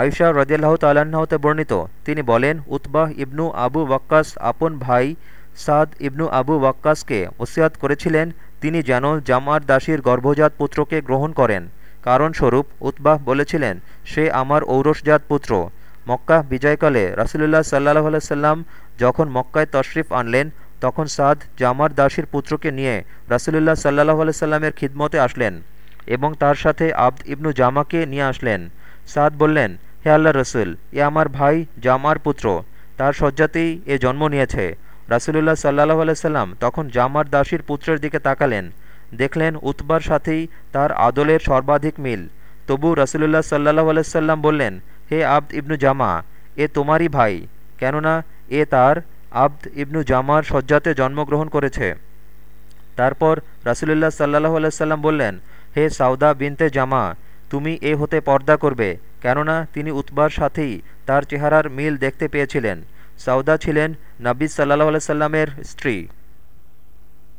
আয়সা রদিয়াল্লাহ তাল্লাহতে বর্ণিত। তিনি বলেন উতবাহ ইবনু আবু ওয়াক্কাস আপন ভাই সাদ ইবনু আবু ওয়াক্কাসকে ওসিয়াত করেছিলেন, তিনি যেন জামার দাসীর গর্ভজাত পুত্রকে গ্রহণ করেন। কারণস্বরূপ উতবাহ বলেছিলেন, সে আমার ঔরসজাত পুত্র। মক্কা বিজয়কালে রাসুলুল্লাহ সাল্লাহ আলাইসাল্লাম যখন মক্কায় তশরিফ আনলেন, তখন সাদ জামার দাসীর পুত্রকে নিয়ে রাসুলুল্লাহ সাল্লাহ আলাইসাল্লামের খিদমতে আসলেন এবং তার সাথে আব্দ ইবনু জামাকে নিয়ে আসলেন। সাদ বললেন, হে আল্লাহ রসুল, এ আমার ভাই জামার পুত্র। তার শয্যাতেই এ জন্ম নিয়েছে। রাসুলুল্লাহ সাল্লাহ আলাইসাল্লাম তখন জামার দাসীর পুত্রের দিকে তাকালেন। দেখলেন উতবার সাথেই তার আদলের সর্বাধিক মিল। তবু রাসুলুল্লাহ সাল্লাহ আলাইসাল্লাম বললেন, হে আব্দ ইবনু জামা, এ তোমারই ভাই, কেননা এ তার আব্দ ইবনু জামার শয্যাতে জন্মগ্রহণ করেছে। তারপর রাসুলুল্লাহ সাল্লাহ আলাইসাল্লাম বললেন, হে সাউদা বিনতে জামা তুমি এ হতে পর্দা করবে, কেননা তিনি উতবার সাথেই তার চেহারার মিল দেখতে পেয়েছিলেন। সাউদা ছিলেন নাবিজ সাল্লাহ আলাইসাল্লামের স্ত্রী।